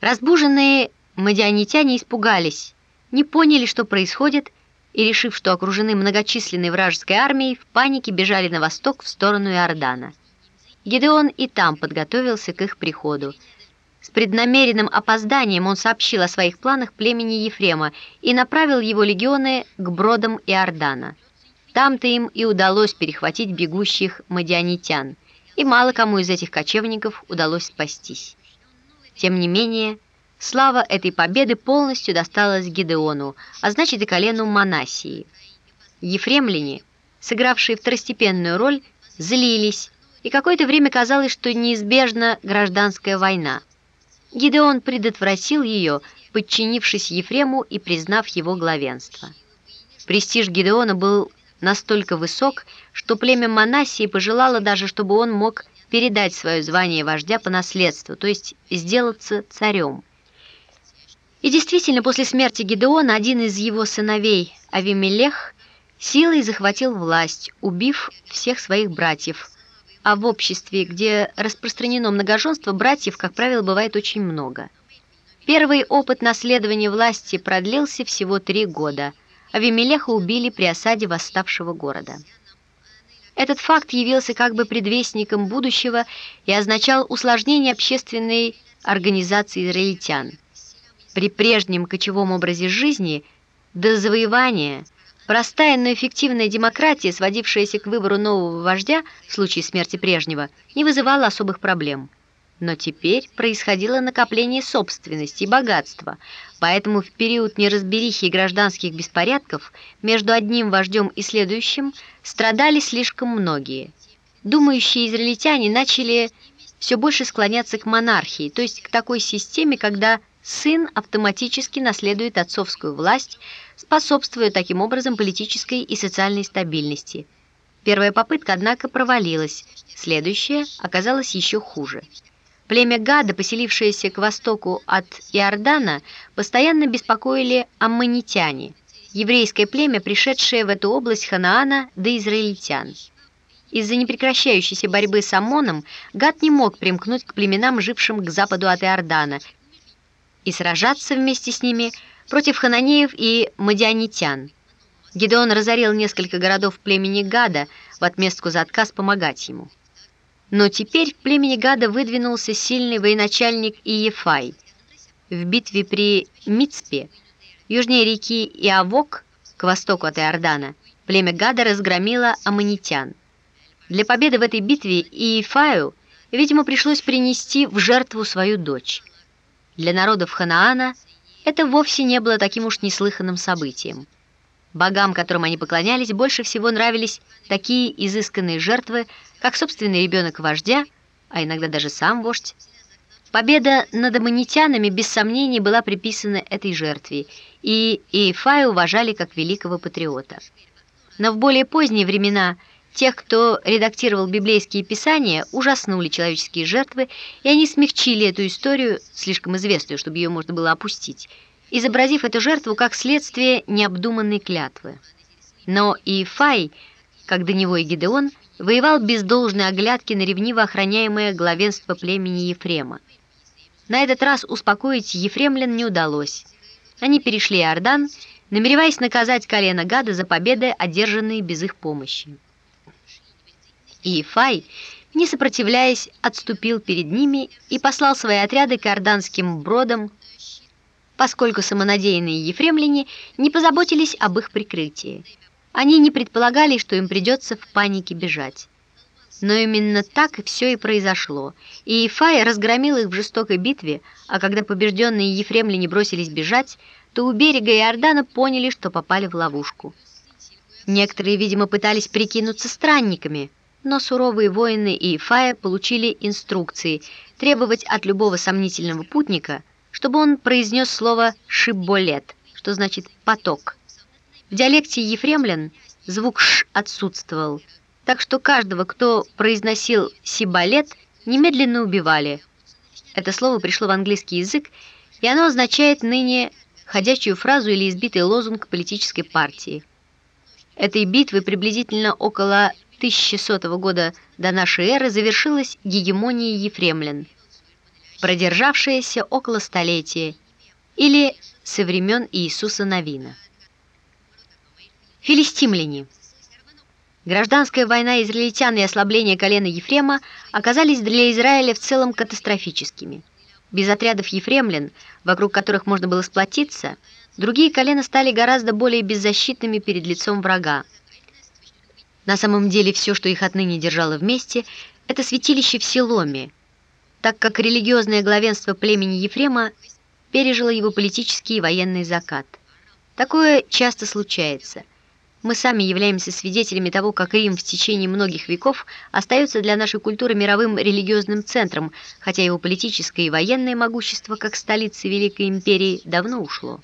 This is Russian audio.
Разбуженные мадианитяне испугались, не поняли, что происходит, и, решив, что окружены многочисленной вражеской армией, в панике бежали на восток в сторону Иордана. Гедеон и там подготовился к их приходу. С преднамеренным опозданием он сообщил о своих планах племени Ефрема и направил его легионы к бродам Иордана. Там-то им и удалось перехватить бегущих мадианитян, и мало кому из этих кочевников удалось спастись. Тем не менее, слава этой победы полностью досталась Гедеону, а значит и колену Манасии. Ефремляне, сыгравшие второстепенную роль, злились, и какое-то время казалось, что неизбежна гражданская война. Гидеон предотвратил ее, подчинившись Ефрему и признав его главенство. Престиж Гидеона был настолько высок, что племя Манасии пожелало даже, чтобы он мог передать свое звание вождя по наследству, то есть сделаться царем. И действительно, после смерти Гидеона один из его сыновей, Авимелех, силой захватил власть, убив всех своих братьев. А в обществе, где распространено многоженство, братьев, как правило, бывает очень много. Первый опыт наследования власти продлился всего три года. Авимелеха убили при осаде восставшего города. Этот факт явился как бы предвестником будущего и означал усложнение общественной организации израильтян. При прежнем кочевом образе жизни до завоевания простая, но эффективная демократия, сводившаяся к выбору нового вождя в случае смерти прежнего, не вызывала особых проблем. Но теперь происходило накопление собственности и богатства, поэтому в период неразберихи и гражданских беспорядков между одним вождем и следующим страдали слишком многие. Думающие израильтяне начали все больше склоняться к монархии, то есть к такой системе, когда сын автоматически наследует отцовскую власть, способствуя таким образом политической и социальной стабильности. Первая попытка, однако, провалилась, следующая оказалась еще хуже. Племя Гада, поселившееся к востоку от Иордана, постоянно беспокоили аммонитяне, еврейское племя, пришедшее в эту область Ханаана до израильтян. Из-за непрекращающейся борьбы с Амоном Гад не мог примкнуть к племенам, жившим к западу от Иордана, и сражаться вместе с ними против хананеев и мадианитян. Гедеон разорил несколько городов племени Гада в отместку за отказ помогать ему. Но теперь в племени Гада выдвинулся сильный военачальник Иефай. В битве при Мицпе, южнее реки Иавок, к востоку от Иордана, племя Гада разгромило аммонитян. Для победы в этой битве Иефаю, видимо, пришлось принести в жертву свою дочь. Для народов Ханаана это вовсе не было таким уж неслыханным событием. Богам, которым они поклонялись, больше всего нравились такие изысканные жертвы, как собственный ребенок вождя, а иногда даже сам вождь. Победа над аммонитянами без сомнений была приписана этой жертве, и Иефая уважали как великого патриота. Но в более поздние времена тех, кто редактировал библейские писания, ужаснули человеческие жертвы, и они смягчили эту историю, слишком известную, чтобы ее можно было опустить, изобразив эту жертву как следствие необдуманной клятвы. Но Иефай, как до него и Гидеон, воевал без должной оглядки на ревниво охраняемое главенство племени Ефрема. На этот раз успокоить ефремлян не удалось. Они перешли Иордан, намереваясь наказать колено Гада за победы, одержанные без их помощи. Иефай, не сопротивляясь, отступил перед ними и послал свои отряды к иорданским бродам, поскольку самонадеянные ефремляне не позаботились об их прикрытии. Они не предполагали, что им придется в панике бежать. Но именно так все и произошло. И Ифай разгромил их в жестокой битве, а когда побежденные ефремляне бросились бежать, то у берега Иордана поняли, что попали в ловушку. Некоторые, видимо, пытались прикинуться странниками, но суровые воины Иефая получили инструкции требовать от любого сомнительного путника, чтобы он произнес слово «шиболет», что значит «поток». В диалекте ефремлян звук «ш» отсутствовал, так что каждого, кто произносил «сибалет», немедленно убивали. Это слово пришло в английский язык, и оно означает ныне ходячую фразу или избитый лозунг политической партии. Этой битвы приблизительно около 1100 года до нашей эры завершилась гегемония ефремлян. Продержавшаяся около столетия, или со времен Иисуса Новина. Филистимляне. Гражданская война израильтян и ослабление колена Ефрема оказались для Израиля в целом катастрофическими. Без отрядов ефремлян, вокруг которых можно было сплотиться, другие колена стали гораздо более беззащитными перед лицом врага. На самом деле все, что их отныне держало вместе, это святилище в Силоме, так как религиозное главенство племени Ефрема пережило его политический и военный закат. Такое часто случается – мы сами являемся свидетелями того, как Рим в течение многих веков остается для нашей культуры мировым религиозным центром, хотя его политическое и военное могущество, как столицы Великой Империи, давно ушло.